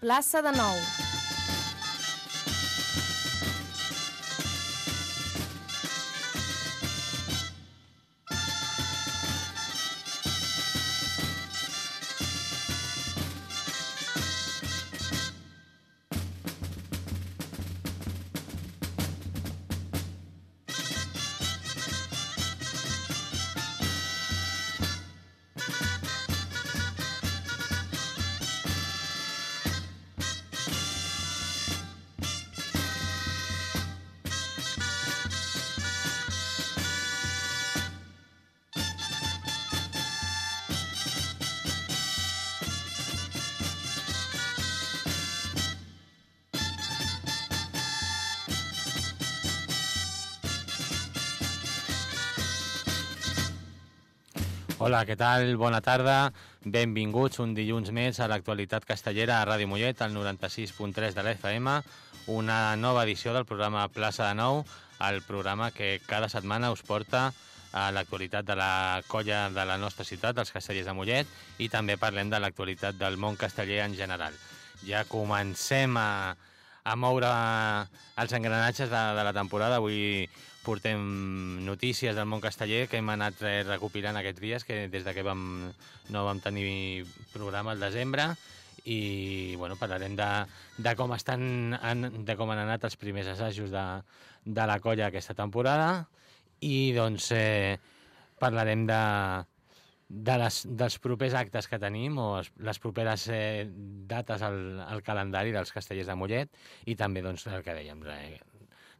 Plaça de Nou. Hola, què tal? Bona tarda. Benvinguts un dilluns més a l'actualitat castellera a Ràdio Mollet, al 96.3 de l'FM, una nova edició del programa Plaça de Nou, el programa que cada setmana us porta a l'actualitat de la colla de la nostra ciutat, els castellers de Mollet, i també parlem de l'actualitat del món casteller en general. Ja comencem a, a moure els engranatges de, de la temporada. Avui portem notícies del món casteller que hem anat eh, recopilant aquests dies, que des de que vam, no vam tenir programa al desembre, i bueno, parlarem de, de, com estan, de com han anat els primers assajos de, de la colla aquesta temporada, i doncs eh, parlarem de, de les, dels propers actes que tenim o les, les properes eh, dates al, al calendari dels castellers de Mollet i també doncs, el que dèiem, eh,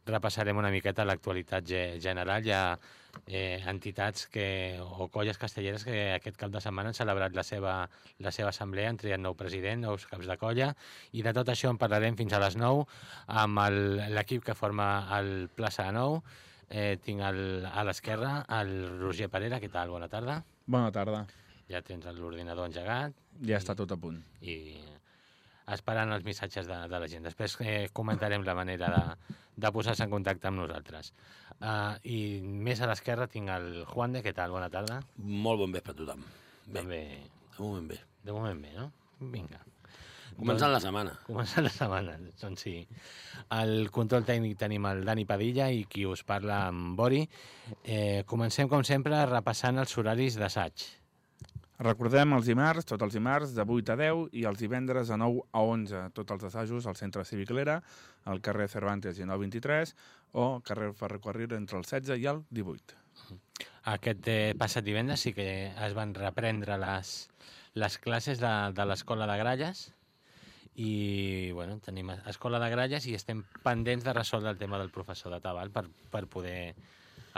repassarem una miqueta l'actualitat general. Hi ha eh, entitats que, o colles castelleres que aquest cap de setmana han celebrat la seva, la seva assemblea, han triat nou president, nous caps de colla, i de tot això en parlarem fins a les 9 amb l'equip que forma el Plaça de Nou. Eh, tinc el, a l'esquerra el Roger Parera, què tal? Bona tarda. Bona tarda. Ja tens l'ordinador engegat. Ja i, està tot a punt. I esperant els missatges de, de la gent. Després eh, comentarem la manera de, de posar-se en contacte amb nosaltres. Uh, I més a l'esquerra tinc el Juan de, què tal? Bona tarda. Molt bon vespre a tothom. Bé. També... De moment bé. De moment bé, no? Vinga. Començant la setmana. Començant la setmana, doncs sí. Al control tècnic tenim el Dani Padilla i qui us parla amb Bori. Eh, comencem, com sempre, repassant els horaris d'assaig. Recordem els dimarts, tots els dimarts, de 8 a 10 i els divendres de 9 a 11, tots els assajos al Centre Cívic Lera, al carrer Cervantes i 923 o carrer Ferrocarril entre el 16 i el 18. Aquest eh, passat divendres sí que es van reprendre les, les classes de, de l'Escola de Gralles i bueno, tenim Escola de Gralles i estem pendents de resoldre el tema del professor de Tabal per, per poder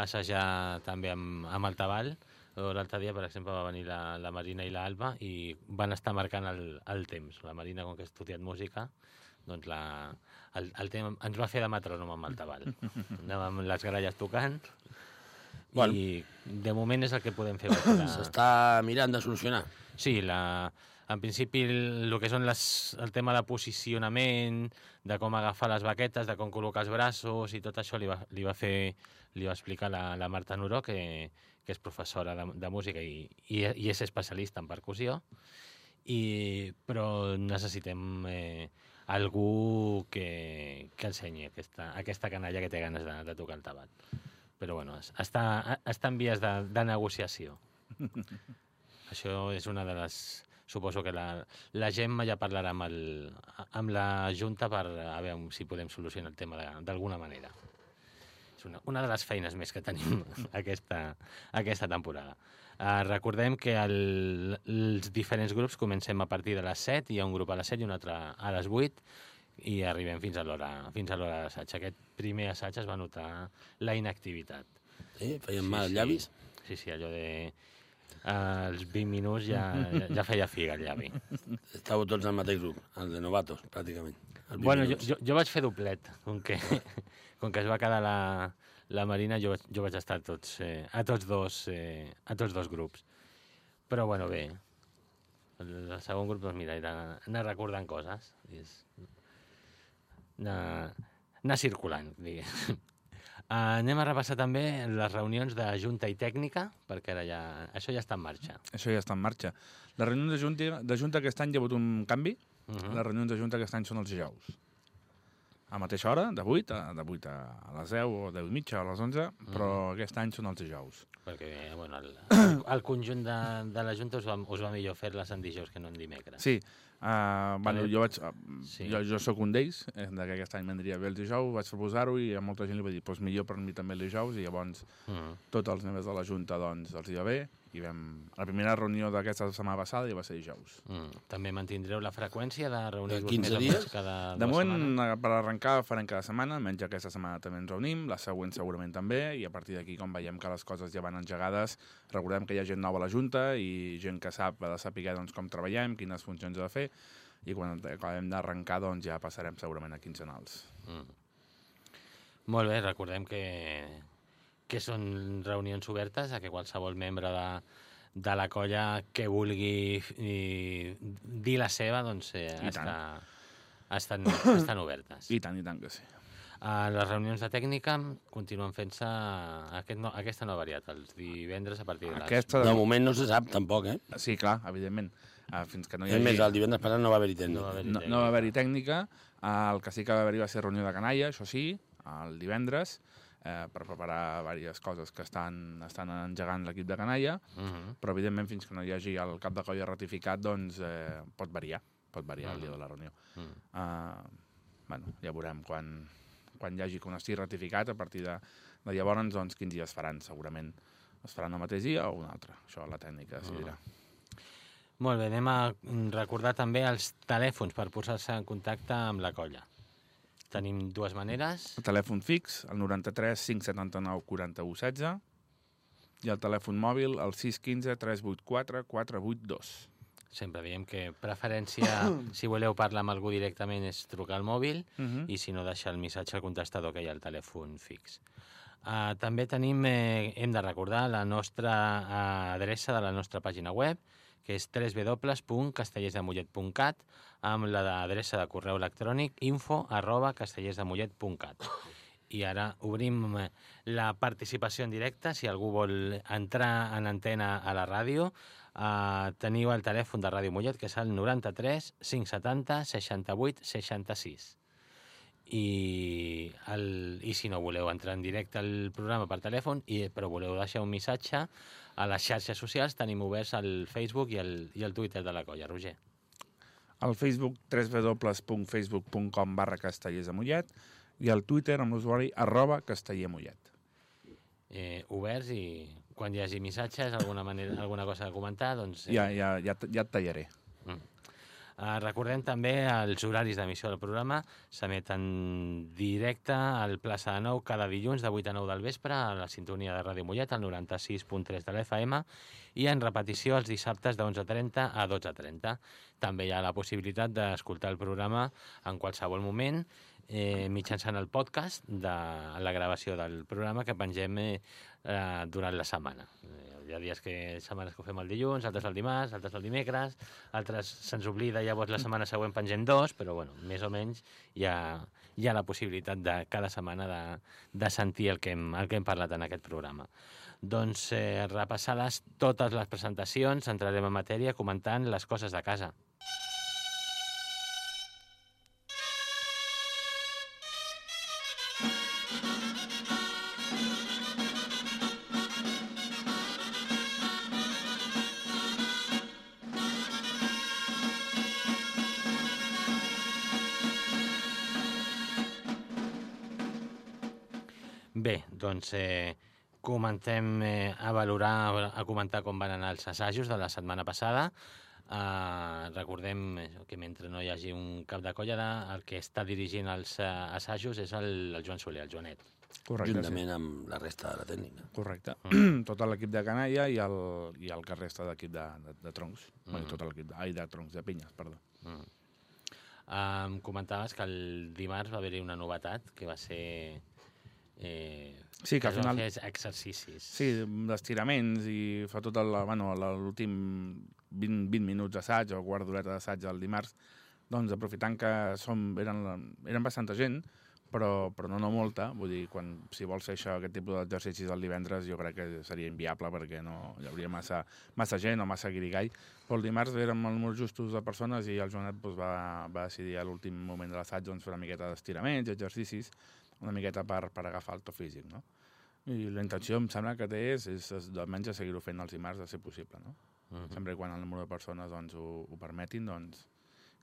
assajar també amb, amb el Tabal L'altre dia, per exemple, va venir la, la Marina i l'Alba i van estar marcant el, el temps. La Marina, com que ha estudiat música, doncs la, el, el temps ens va fer de metrònom amb el tabal. Anàvem les gralles tocant bueno. i de moment és el que podem fer. S'està mirant de solucionar. Sí, la, en principi el, el que són les, el tema de posicionament, de com agafar les baquetes, de com col·locar els braços i tot això li va, li va fer li va explicar la, la Marta Nuró, que, que és professora de, de música i, i, i és especialista en percussió, i, però necessitem eh, algú que, que ensenyi aquesta, aquesta canalla que té ganes de, de tocar el tabat. Però bueno, està, està en vies de, de negociació. Això és una de les suposo que la, la Gemma ja parlarà amb, el, amb la Junta per a veure si podem solucionar el tema d'alguna manera. És una, una de les feines més que tenim aquesta, aquesta temporada. Uh, recordem que el, els diferents grups comencem a partir de les 7, hi ha un grup a les 7 i un altre a les 8, i arribem fins a l'hora fins a l'hora d'assaig. Aquest primer assaig es va notar la inactivitat. Sí? Feien mal els llavis? Sí, sí, allò de als 20 minuts ja, ja feia figa el llavi. Estàveu tots al mateix grup, el de novatos, pràcticament. Bueno, jo, jo, jo vaig fer doblet, com que, com que es va quedar la, la Marina, jo, jo vaig estar a tots, eh, a, tots dos, eh, a tots dos grups. Però, bueno, bé, el, el segon grup, doncs mira, era anar recordant coses, és anar, anar circulant, diguéssim. Uh, anem a repassar també les reunions de Junta i Tècnica, perquè ara ja, això ja està en marxa. Això ja està en marxa. Les reunions de Junta, de Junta aquest any hi ha hagut un canvi. Uh -huh. Les reunions de Junta aquest any són els dijous. A mateixa hora, de 8 a, de 8 a, les 10 o 10 i mitja o a les 11, però aquest any són els dijous. Perquè bueno, el, el, conjunt de, de la Junta us va, us va millor fer-les en dijous que no en dimecres. Sí, uh, bueno, jo, vaig, uh, Sí. jo, jo sóc un d'ells, eh, de que aquest any m'aniria bé el dijous, vaig proposar-ho i a molta gent li va dir, doncs millor per mi també el dijous, i llavors Uh -huh. tots els membres de la Junta doncs, els hi va bé, i vam... La primera reunió d'aquesta setmana passada ja va ser dijous. Mm. També mantindreu la freqüència de reunir-vos 15 més o dies? menys cada De moment, setmanes? eh, per arrencar, farem cada setmana, almenys aquesta setmana també ens reunim, la següent segurament també, i a partir d'aquí, com veiem que les coses ja van engegades, recordem que hi ha gent nova a la Junta i gent que sap, ha de saber doncs, com treballem, quines funcions ha de fer, i quan acabem d'arrencar doncs, ja passarem segurament a quinzenals. Mm. Molt bé, recordem que, que són reunions obertes a que qualsevol membre de, de la colla que vulgui i, dir la seva doncs, eh, està, estan, estan obertes. I tant, i tant que sí. Uh, les reunions de tècnica continuen fent-se aquest no, aquesta no ha variat, els divendres a partir de les... Aquesta, De moment no se sap, tampoc, eh? sí, clar, evidentment. Uh, fins que no hi hagi... més, el divendres passat no va haver-hi No va tècnica. haver-hi no, no va haver-hi tècnica. Uh, el que sí que va haver-hi va ser reunió de canalla, això sí, el divendres, eh, per preparar diverses coses que estan, estan engegant l'equip de canalla, Uh -huh. però evidentment fins que no hi hagi el cap de colla ratificat, doncs eh, pot variar, pot variar el dia de la reunió. Mm. Uh, bueno, ja veurem quan, quan hi hagi que un estigui ratificat, a partir de, de llavors, doncs, quins dies faran, segurament. Es faran el mateix dia o un altre, això la tècnica decidirà. Molt bé, anem a recordar també els telèfons per posar-se en contacte amb la colla. Tenim dues maneres. El telèfon fix, el 93 579 41 16, i el telèfon mòbil, el 615 384 482. Sempre diem que preferència, si voleu parlar amb algú directament, és trucar al mòbil Uh -huh. i si no, deixar el missatge al contestador que hi ha al telèfon fix. Uh, també tenim, eh, hem de recordar la nostra uh, adreça de la nostra pàgina web, que és www.castellersdemollet.cat amb l'adreça de correu electrònic info arroba castellersdemollet.cat. I ara obrim eh, la participació en directe. Si algú vol entrar en antena a la ràdio, eh, teniu el telèfon de Ràdio Mollet, que és el 93 570 68 66 i, el, i si no voleu entrar en directe al programa per telèfon, i, però voleu deixar un missatge, a les xarxes socials tenim oberts el Facebook i el, i el Twitter de la colla, Roger. al Facebook www.facebook.com barra castellers de Mollet i al Twitter amb l'usuari arroba castellermollet. Eh, oberts i quan hi hagi missatges, alguna, manera, alguna cosa a comentar, doncs... Ja, ja, ja, t- ja et tallaré. Uh, recordem també els horaris d'emissió del programa. S'emet en directe al Plaça de Nou cada dilluns de 8 a 9 del vespre a la sintonia de Ràdio Mollet, al 96.3 de l'FM, i en repetició els dissabtes de 11.30 a 12.30. També hi ha la possibilitat d'escoltar el programa en qualsevol moment eh, mitjançant el podcast de la gravació del programa que pengem eh, eh, durant la setmana. Eh, hi ha dies que setmanes que ho fem el dilluns, altres el dimarts, altres el dimecres, altres se'ns oblida, llavors la setmana següent pengem dos, però bueno, més o menys hi ha, hi ha la possibilitat de cada setmana de, de sentir el que, hem, el que hem parlat en aquest programa. Doncs eh, repassades totes les presentacions, entrarem en matèria comentant les coses de casa. Doncs eh, comencem eh, a valorar, a comentar com van anar els assajos de la setmana passada. Uh, recordem això, que mentre no hi hagi un cap de colla, el que està dirigint els uh, assajos és el, el Joan Soler, el Joanet. Correcte, juntament amb la resta de la tècnica. sí. Correcte. tot l'equip de canalla i el, i el que resta d'equip de, de, de troncs. Mm. Bueno, tot l'equip de, ai, de troncs, de pinyes, perdó. Mm. Um, comentaves que el dimarts va haver-hi una novetat, que va ser... Eh, Sí, que al final- fer exercicis. Sí, d'estiraments i fa tot el- bueno, l'últim 20, 20 minuts d'assaig o quart d'horeta d'assaig el dimarts, doncs aprofitant que som, eren, la- eren bastanta gent, però, però no, no molta. Vull dir, quan, si vols fer això, aquest tipus d'exercicis el divendres, jo crec que seria inviable perquè no hi hauria massa, massa gent o massa guirigall. Però el dimarts érem el número justos de persones i el Joanet doncs, va, va decidir a l'últim moment de l'assaig doncs, fer una miqueta d'estiraments, exercicis, una miqueta per, per agafar el to físic, no? I la intenció, em sembla que té és, és, és almenys seguir-ho fent els dimarts, de ser possible, no? Uh -huh. sempre quan el número de persones doncs, ho, ho permetin, doncs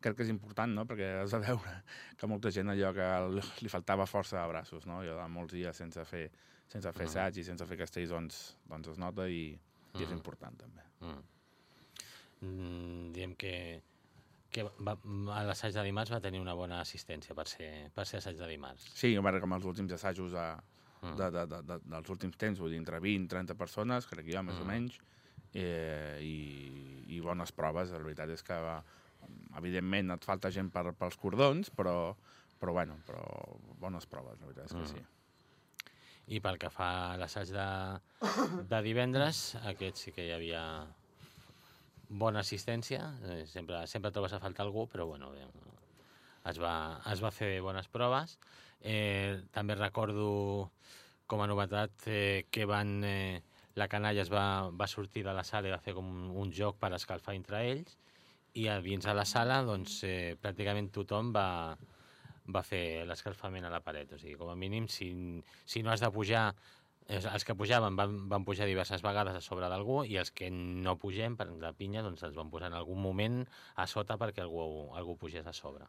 crec que és important, no? perquè has de veure que molta gent allò que li, faltava força de braços, no? allò de molts dies sense fer, sense fer Mhm. assaig i sense fer castells, doncs, doncs es nota i, i és Mhm. important també. Mm. Mm, diem que, que va, a l'assaig de dimarts va tenir una bona assistència per ser, per ser assaig de dimarts. Sí, com els últims assajos de, Mm. de, de, de, de, dels últims temps, vull dir, entre 20 i 30 persones, crec que hi ha més Mm. o menys, eh, i, i bones proves. La veritat és que, va, evidentment, et falta gent per, pels cordons, però, però, bueno, però bones proves, la veritat és que Mm. sí. I pel que fa a l'assaig de, de divendres, aquest sí que hi havia bona assistència. Eh, sempre, sempre trobes a faltar algú, però bueno, eh, es, va, es va fer bones proves. Eh, també recordo com a novetat eh, que van... Eh, la canalla es va, va sortir de la sala i va fer com un joc per escalfar entre ells i a dins de la sala doncs, eh, pràcticament tothom va, va fer l'escalfament a la paret. O sigui, com a mínim, si, si no has de pujar... Els que pujaven van, van pujar diverses vegades a sobre d'algú i els que no pugem, per la pinya, doncs ens van posar en algun moment a sota perquè algú, algú pugés a sobre.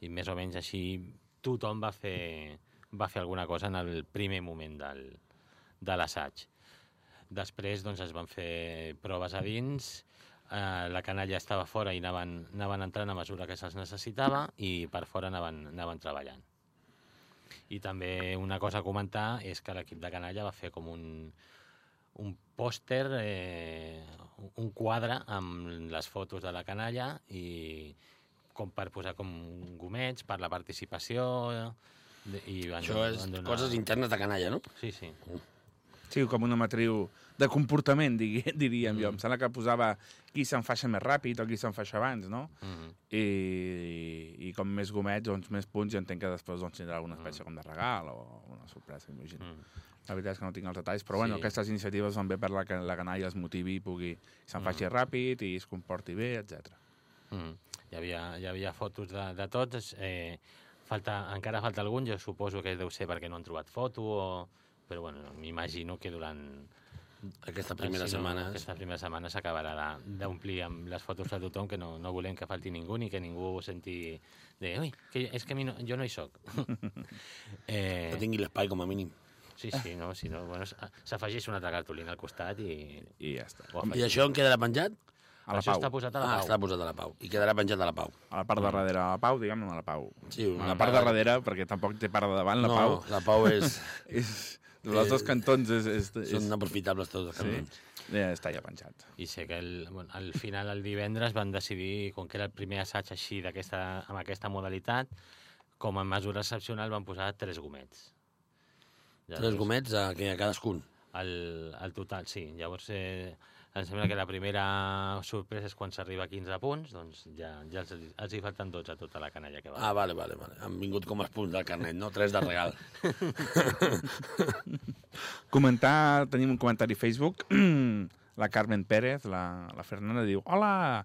I més o menys així tothom va fer, va fer alguna cosa en el primer moment del, de l'assaig. Després doncs, es van fer proves a dins, eh, la canalla estava fora i anaven, anaven entrant a mesura que se'ls necessitava i per fora anaven, anaven treballant. I també una cosa a comentar és que l'equip de canalla va fer com un, un pòster, eh, un quadre amb les fotos de la canalla i com per posar com gomets per la participació de- i van, Això és van coses internes de canalla, no? Sí, sí. Sí, com una matriu de comportament, digui, diríem jo. Em sembla que posava qui s'enfaixa més ràpid o qui s'enfaixa abans, no? Mm -hmm. I, i com més gomets, doncs més punts, i entenc que després doncs, tindrà alguna espècie com de regal o una sorpresa, imagino. Mm. La veritat és que no tinc els detalls, però bueno, Sí. aquestes iniciatives van bé per la que la canalla es motivi i pugui s'enfaixi ràpid i es comporti bé, etc. Mm. Hi, havia, hi havia fotos de, de tots. Eh, falta, encara falta algun, jo suposo que deu ser perquè no han trobat foto, o... però bueno, m'imagino que durant Aquesta primera si no, setmana... Aquesta primera setmana s'acabarà de- d'omplir amb les fotos de tothom, que no, no volem que falti ningú ni que ningú senti de, ui, que és que no, jo no hi soc. eh, Que tingui l'espai com a mínim. sí, sí, no, si no, bueno, s'afegeix una altra cartolina al costat i... I ja està. I això en quedarà penjat? A la Això Pau. està posat a la Ah, pau. està posat a la Pau. I quedarà penjat a la Pau. A la part de darrere, a la Pau, diguem-ne, a la Pau. Sí, a la part de darrere, perquè tampoc té part de davant, la no, Pau. la Pau és... És, dels dos cantons és, és, és, Són aprofitables tots els sí, cantons. ja està ja penjat. I sé que el, bueno, al final, el divendres, van decidir, com que era el primer assaig així d'aquesta amb aquesta modalitat, com a mesura excepcional van posar tres gomets. Tres gomets a, que a cadascun. El, el total, sí. Llavors, eh, em sembla que la primera sorpresa és quan s'arriba a 15 punts, doncs ja, ja els, els hi falten 12 a tota la canalla que va. Ah, vale, vale, vale. Han vingut com els punts del carnet, no? Tres de regal. Comentar, tenim un comentari a Facebook, la Carmen Pérez, la, la Fernanda, diu Hola!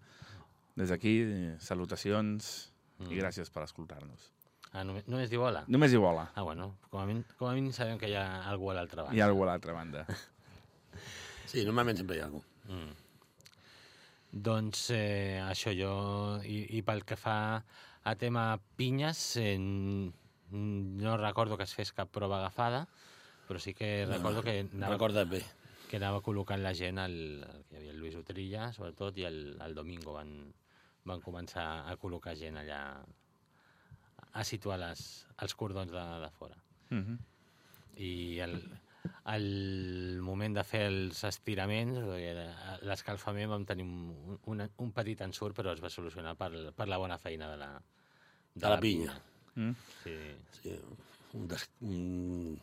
Des d'aquí, salutacions Mm. i gràcies per escoltar-nos. Ah, només, només diu hola? Només diu hola. Ah, bueno, com a, mínim, com a mínim sabem que hi ha algú a l'altra banda. Hi ha algú a l'altra banda. Sí, normalment sempre hi ha algú. Mm. Doncs eh, això jo, i, i pel que fa a tema pinyes, eh, no recordo que es fes cap prova agafada, però sí que recordo que anava, Recorda't bé. que anava col·locant la gent, el, que hi havia el Luis Utrilla, sobretot, i el, el Domingo van, van començar a col·locar gent allà, a situar les, els cordons de, de fora Uh -huh. i el, el moment de fer els estiraments, l'escalfament vam tenir un, un, un petit ensurt, però es va solucionar per, per la bona feina de la, De la pinya. Mm. Sí, Sí, un des... un...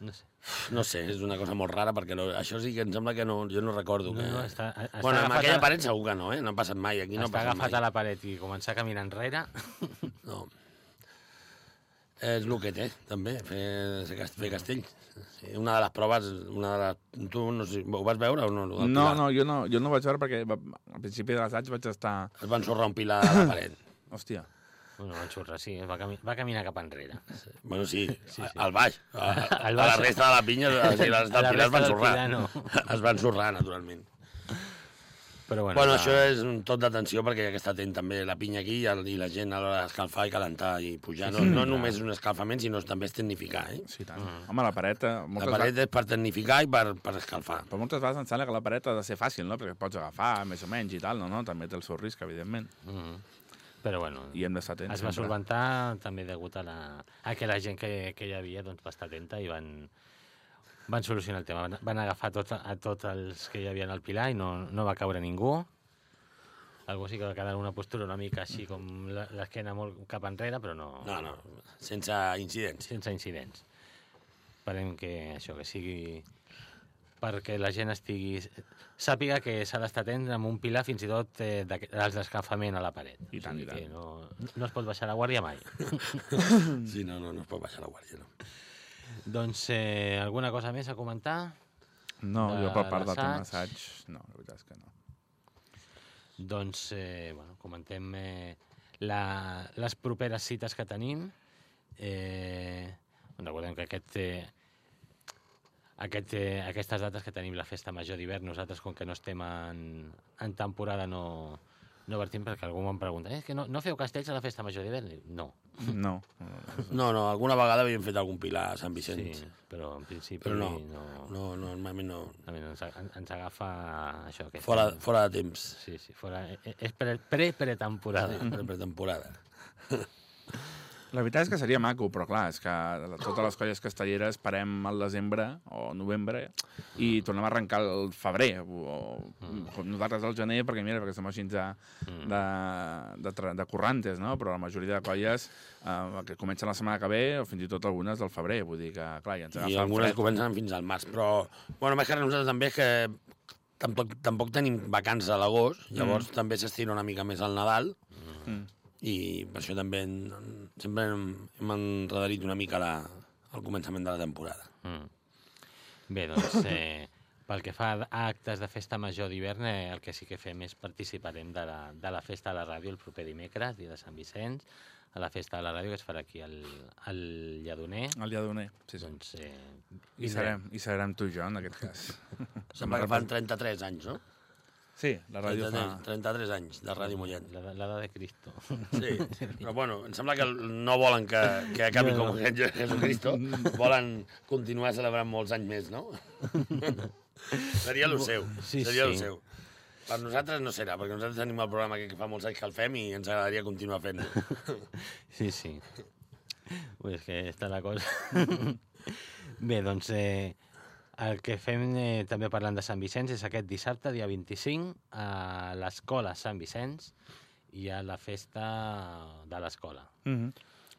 no sé. No sé, és una cosa molt rara, perquè no, això sí que em sembla que no, jo no recordo. No, que... no, està, està bueno, amb agafat aquella a- paret segur que no, eh? No ha passat mai, aquí no ha està passat agafat mai. a la paret i començar a caminar enrere. No. És el que té, també, fer, fer cast- fer castell. Sí, una de les proves, una de les... Tu no sé, ho vas veure o no? No, no, jo no, jo no vaig veure perquè al principi de l'assaig vaig estar... Es va ensorrar un pilar a la paret. Hòstia, Bueno, va xurrar, sí, va, cami va caminar cap enrere. Bueno, sí, Sí, sí. al baix. A, Al a la resta de la pinya, o sigui, la resta A la del pilar es van ensorrar. no. Es van ensorrar, naturalment. Però bueno, Bueno, això és un tot d'atenció perquè hi ha que estar atent també la pinya aquí i, el, i la gent a l'hora d'escalfar i calentar i pujar. No, no només és un escalfament, sinó també és tecnificar. Eh? sí, tant. Home, la paret... eh, La Moltes paret és per tecnificar i per, per escalfar. Però moltes vegades em sembla que la paret ha de ser fàcil, no? Perquè pots agafar més o menys i tal, no? no? També té el seu risc, evidentment. Mhm. Però bueno, I hem d'estar atents. es va sempre. solventar també degut a, la, a que la gent que, que hi havia doncs, va estar atenta i van, van solucionar el tema. Van, van agafar tot, a tots els que hi havia al Pilar i no, no va caure ningú. Algú sí que va quedar en una postura una mica així com l'esquena molt cap enrere, però no, No, no, sense incidents. sense incidents. Esperem que això, que sigui perquè la gent estigui... Sàpiga que s'ha d'estar atent amb un pilar fins i tot eh, dels d'escalfament a la paret. I tant, O sigui i tant. que No, no es pot baixar la guàrdia mai. Sí, no, no, no es pot baixar la guàrdia, no. Doncs, eh, alguna cosa més a comentar? No, de jo per part del tema assaig, no, la veritat és que no. Doncs, eh, bueno, comentem eh, la, les properes cites que tenim. Eh, recordem que aquest, eh, aquest, eh, aquestes dates que tenim la festa major d'hivern, nosaltres, com que no estem en, en temporada, no, no vertim, perquè algú m'han preguntat, eh, és que no, no feu castells a la festa major d'hivern? No, No. No, no, alguna vegada havíem fet algun pilar a Sant sí, Vicenç. però en principi Però no, no, no, no, normalment no. a mi no ens, en- ens agafa això. Que Fora, estem- fora de temps. Sí, sí, fora, eh, és pre- pre-pretemporada. Pretemporada. La veritat és que seria maco, però clar, és que totes les colles castelleres parem al desembre o novembre i tornem a arrencar el febrer, o, o nosaltres al gener, perquè mira, perquè som així de, de, de, tra- de currantes, no? Però la majoria de colles eh, que comencen la setmana que ve, o fins i tot algunes del febrer, vull dir que, clar, ja ens I agafa el algunes fred. comencen fins al març, però... Bueno, més que res nosaltres també és que tampoc, tampoc tenim vacances a l'agost, llavors també s'estira una mica més al Nadal, Mm. I per això també en, sempre hem, hem enredarit una mica la, el començament de la temporada. Mm. Bé, doncs, eh, pel que fa a actes de festa major d'hivern, eh, el que sí que fem és participarem de la, de la festa a la ràdio el proper dimecres, dia de Sant Vicenç, a la festa de la ràdio que es farà aquí al, al Lladoner. El dia doner, sí, sí. Doncs, eh, I serem, I serem tu i jo, en aquest cas. Sembla que fan 33 anys, no? Sí, la ràdio 33, fa... 33 anys de Ràdio Mollet. la, la de Cristo. Sí, però bueno, em sembla que no volen que, que acabi No, com no. Jesucristo, volen continuar celebrant molts anys més, no? Seria el seu, Sí, seria el sí. seu. Per nosaltres no serà, perquè nosaltres tenim el programa que fa molts anys que el fem i ens agradaria continuar fent. Sí, sí. Ui, és que està la cosa. Bé, doncs, eh, el que fem eh, també parlant de Sant Vicenç és aquest dissabte, dia 25, a l'escola Sant Vicenç hi ha la festa de l'escola. Mm -hmm.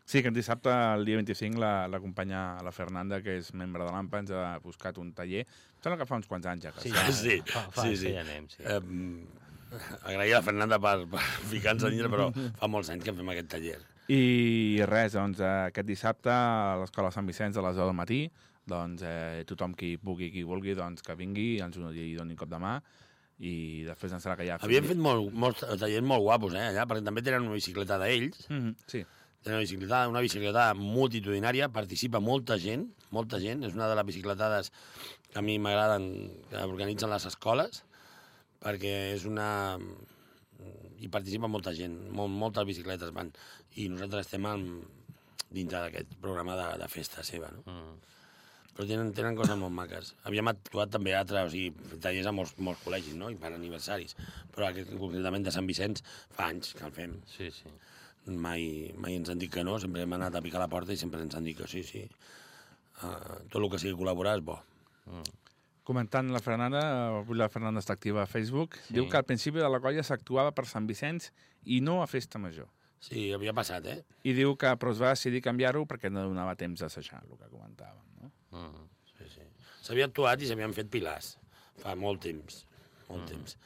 Sí, aquest dissabte, el dia 25, la, la companya, la Fernanda, que és membre de l'AMPA, ens ha buscat un taller. Em Sembla que fa uns quants anys ja que Sí, ja. Sí, fa, fa sí, sí. ja anem, sí. Eh, agrair a la Fernanda per, per ficar-nos a dintre, però fa molts anys que fem aquest taller. I res, doncs, eh, aquest dissabte a l'Escola Sant Vicenç a les 10 del matí, doncs eh, tothom qui pugui, qui vulgui, doncs que vingui, ens ho hi doni un cop de mà i després em sembla que ja... Havien fet molt, molts tallers molt guapos, eh, allà, perquè també tenen una bicicleta d'ells, Mm -hmm. Sí, Tenen una bicicletada, una bicicletada multitudinària, participa molta gent, molta gent, és una de les bicicletades que a mi m'agraden, que organitzen les escoles, perquè és una... hi participa molta gent, molt, moltes bicicletes van, i nosaltres estem en... dintre d'aquest programa de, de festa seva, no? Mm. Però tenen, tenen coses molt maques. Havíem actuat també a altres, o sigui, tallers a molts, molts col·legis, no?, i per aniversaris, però aquest, concretament de Sant Vicenç fa anys que el fem Sí, sí. mai, mai ens han dit que no, sempre hem anat a picar la porta i sempre ens han dit que sí, sí. Uh, tot el que sigui col·laborar és bo. Comentant la Fernanda, avui la Fernanda està activa a Facebook, Sí. diu que al principi de la colla s'actuava per Sant Vicenç i no a Festa Major. Sí, havia passat, eh? I diu que però es va decidir canviar-ho perquè no donava temps d'assajar, el que comentàvem. Mm. Sí, sí. S'havia actuat i s'havien fet pilars fa molt temps, molt mm. temps.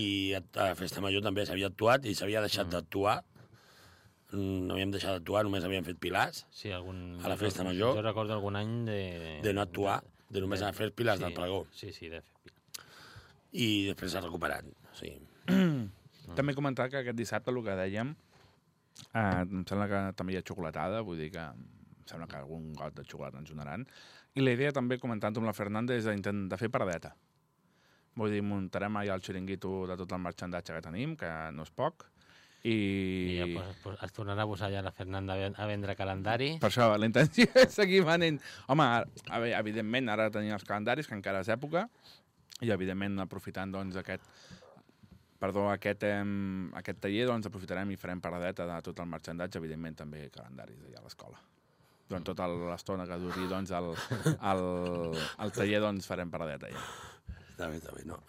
I a, a Festa Major també s'havia actuat i s'havia deixat mm. d'actuar mm, no havíem deixat d'actuar, només havíem fet pilars, Sí, algun... A la festa major. Jo recordo algun any de... de no actuar, de només a fer pilars sí, del pregó. Sí, sí, de fer pilars. I després s'ha recuperat. Sí. També comentar que aquest dissabte, el que dèiem, eh, em sembla que també hi ha xocolatada, vull dir que sembla que algun got de xocolata ens donaran. I la idea també, comentant amb la Fernanda, és de fer paradeta. Vull dir, muntarem allà el xiringuito de tot el marxandatge que tenim, que no és poc, i... I ja pues, pues, es tornarà a posar ja la Fernanda a ven- a vendre calendari. Per això, la intenció és seguir venent. Home, a evidentment, ara tenim els calendaris, que encara és època, i evidentment, aprofitant doncs, aquest, perdó, aquest, em, aquest taller, doncs, aprofitarem i farem paradeta de tot el marxandatge, evidentment, també calendaris allà a l'escola. Durant tota l'estona que duri doncs, el, el, el taller, doncs, farem paradeta allà. Està bé, està bé, no.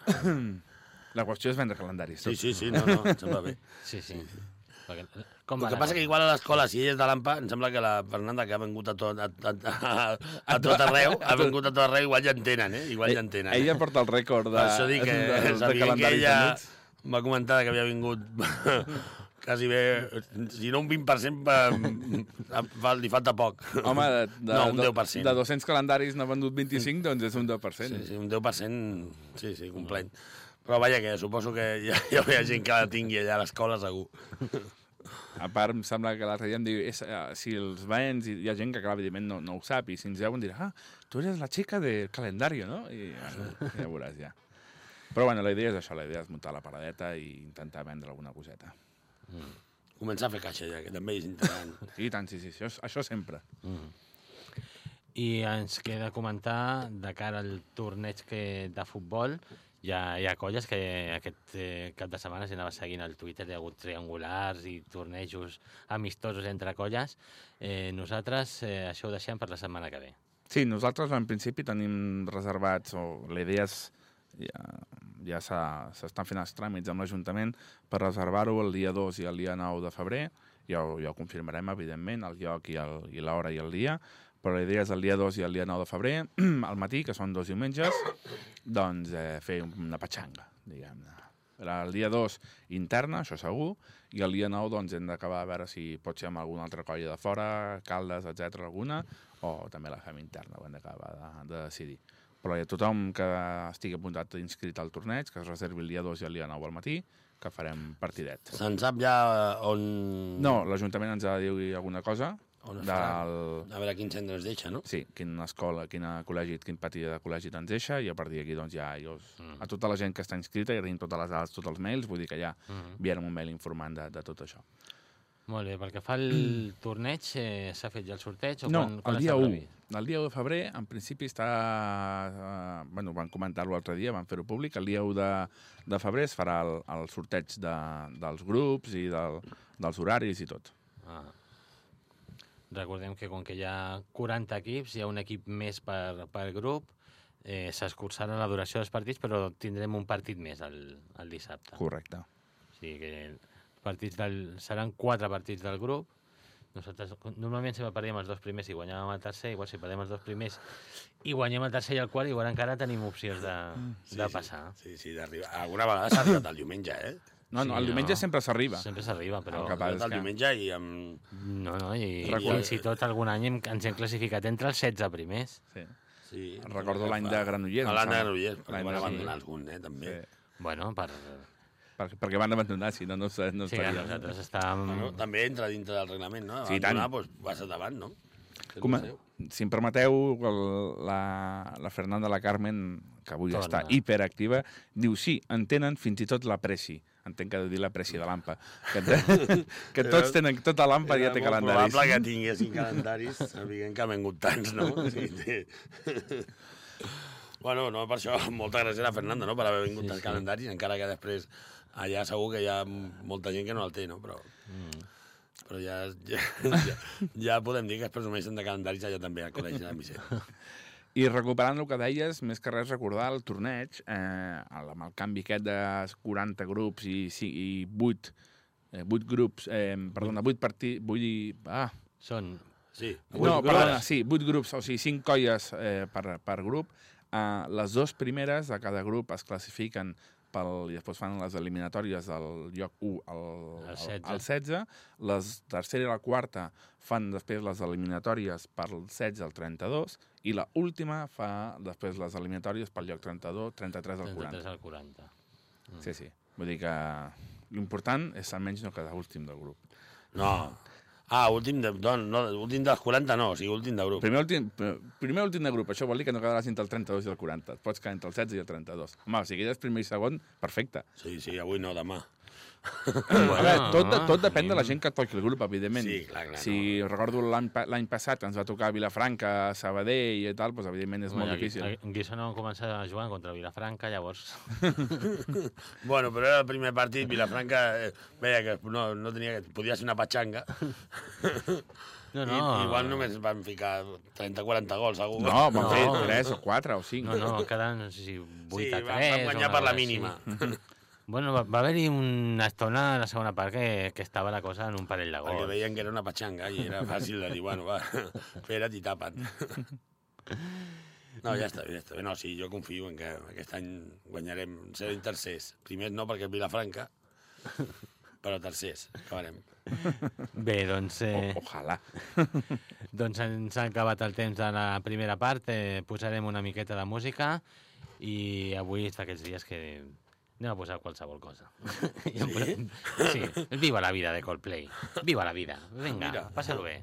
La qüestió és vendre calendaris. Sí, sí, sí, no, no, em sembla bé. Sí, sí. Perquè, com El va que passa que igual a l'escola, si ella és de l'AMPA, em sembla que la Fernanda, que ha vingut a tot, a, a, a, a tot arreu, ha vingut a tot arreu, igual ja en tenen, eh? Igual ja en tenen. Ella Eh? porta el rècord de, Per això dic que, de, de que calendaris ella venuts. va comentar que havia vingut quasi bé, si no un 20%, va, li falta poc. Home, de, de, No, un de- 10%. De 200 calendaris n'ha venut 25, doncs és un 10%. Sí, sí, un 10%, sí, sí, complet. Però vaja, que suposo que hi ha, hi ha gent que la tingui allà a l'escola, segur. A part, em sembla que l'altre dia em diu, és, eh, si els veïns, i hi ha gent que, clar, evidentment, no, no ho sap, i si ens veuen dirà, ah, tu eres la xica del calendari, no? I ja veuràs, ja. Però, bueno, la idea és això, la idea és muntar la paradeta i intentar vendre alguna coseta. Començar a fer caixa ja, que també és interessant. Sí, i tant, sí, sí, això, això sempre. I ens queda comentar, de cara al torneig que, de futbol, hi ha, hi ha colles que aquest eh, cap de setmana, si anava seguint el Twitter, hi ha hagut triangulars i tornejos amistosos entre colles. Eh, nosaltres eh, això ho deixem per la setmana que ve. Sí, nosaltres en principi tenim reservats, o la idea és, ja, ja s'estan fent els tràmits amb l'Ajuntament per reservar-ho el dia 2 i el dia 9 de febrer, ja ho, ja ho confirmarem, evidentment, el lloc i el- i l'hora i el dia, però la idea és el dia 2 i el dia 9 de febrer, al matí, que són dos diumenges, doncs eh, fer una patxanga, diguem-ne. El dia 2 interna, això segur, i el dia 9 doncs, hem d'acabar a veure si pot ser amb alguna altra colla de fora, Caldes, etc alguna, o també la fem interna, ho hem d'acabar de, de decidir. Però hi ha tothom que estigui apuntat inscrit al torneig, que es reservi el dia 2 i el dia 9 al matí, que farem partidet. Se'n sap ja on... No, l'Ajuntament ens ha de dir alguna cosa On del... A veure quin centre es deixa, no? Sí, quina escola, quina col·legi, quin pati de col·legi te'ns deixa, i a partir d'aquí doncs, ja us... Mm. a tota la gent que està inscrita i tenim totes les dades, tots els mails, vull dir que ja Mm. enviarem un mail informant de, de tot això. Molt bé, pel que fa al torneig, eh, s'ha fet ja el sorteig? O No, quan, quan el dia està 1. previst? El dia 1 de febrer, en principi, està... Eh, bueno, van comentar-lo l'altre dia, van fer-ho públic. El dia 1 de, de febrer es farà el, el sorteig de, dels grups i del, dels horaris i tot. Ah. Recordem que com que hi ha 40 equips, hi ha un equip més per, per grup, eh, s'escurçarà la duració dels partits, però tindrem un partit més el, el dissabte. Correcte. O sigui que partits del, seran quatre partits del grup. Nosaltres normalment sempre perdíem els dos primers i guanyàvem el tercer, igual si perdem els dos primers i guanyem el tercer i el quart, igual encara tenim opcions de, Sí, de sí. passar. Sí, sí, d'arribar. Alguna vegada s'ha arribat el diumenge, eh? No, no, Sí, el diumenge no. sempre s'arriba. Sempre s'arriba, però... El el que... diumenge i amb... No, no, i, i Recordo- fins i tot algun any hem, ens hem classificat entre els 16 primers. Sí. Sí, Recordo l'any de Granollers, em L'any de. Granollers, L'any van abandonar algun, eh, també. Sí. Bueno, per... Per, perquè van abandonar, si no, no, no, no Sí, estaria. nosaltres estàvem... Bueno, també entra dintre del reglament, no? Sí, i tant. Doncs, vas endavant, no? Com, no sé. si em permeteu, el, la, la Fernanda la Carmen, que avui Torna. està hiperactiva, diu sí, entenen fins i tot l'apreci. Entenc que ha de dir l'apreci de l'AMPA. Que, que tots tenen, tota l'AMPA ja té Era calendaris. probable que tinguessin calendaris, sabien que han vingut tants, no? Sí, té... bueno, no, per això, molta gràcia a la Fernanda, no?, per haver vingut Sí, sí, tants sí. calendaris, encara que després allà segur que hi ha molta gent que no el té, no? Però, Mm. però ja, ja, ja, ja podem dir que es presumeixen de calendaris allà també al Col·legi de Misset. I recuperant el que deies, més que res recordar el torneig, eh, amb el canvi aquest de 40 grups i, sí, i 8, eh, 8 grups, eh, perdona, 8 partits, vull dir... Ah, Són... Sí, no, grups. perdona, sí, 8 grups, o sigui, 5 colles eh, per, per grup. Eh, les dues primeres de cada grup es classifiquen pel, i després fan les eliminatòries del lloc 1 al, Al al, 16. al 16. Les tercera i la quarta fan després les eliminatòries per al 16 al 32 i la última fa després les eliminatòries pel lloc 32, 33 al 40. 33 al 40. Sí, sí. Vull dir que l'important és almenys no quedar últim del grup. No. Ah, últim de, no, no, últim dels 40 no, o sigui, últim de grup. Primer últim, primer últim de grup, això vol dir que no quedaràs entre el 32 i el 40. Et pots quedar entre el 16 i el 32. Home, si quedes primer i segon, perfecte. Sí, sí, avui no, demà. A veure, tot, no, tot depèn de la gent que toqui el grup, evidentment. Sí, clar, clar, Si recordo l'any pa- l'any passat que ens va tocar Vilafranca, Sabadell i tal, doncs evidentment és molt Bueno, difícil. Aquí, aquí no començar a jugar contra Vilafranca, llavors... Bueno, però era el primer partit, Vilafranca eh, veia que no, no tenia, que podia ser una patxanga. No, I, no. igual només van ficar 30-40 gols, segur. No, van No. fer 3 o 4 o 5. No, no, queden, no sé si 8 sí, a 3... van, van guanyar per la mínima. Bueno, va, va haver-hi una estona a la segona part que, que estava la cosa en un parell de Perquè gols. veien que era una patxanga i era fàcil de dir, bueno, va, espera't i tapa't. No, ja està bé, ja està bé. No, sí, jo confio en que aquest any guanyarem, serem tercers. Primers no, perquè és Vilafranca, però tercers, acabarem. Bé, doncs, eh, O, ojalà. doncs ens ha acabat el temps de la primera part. Eh, posarem una miqueta de música i avui és d'aquests dies que anem a posar qualsevol cosa. Sí? sí, viva la vida de Coldplay. Viva la vida. Vinga, Mira. passa-ho bé.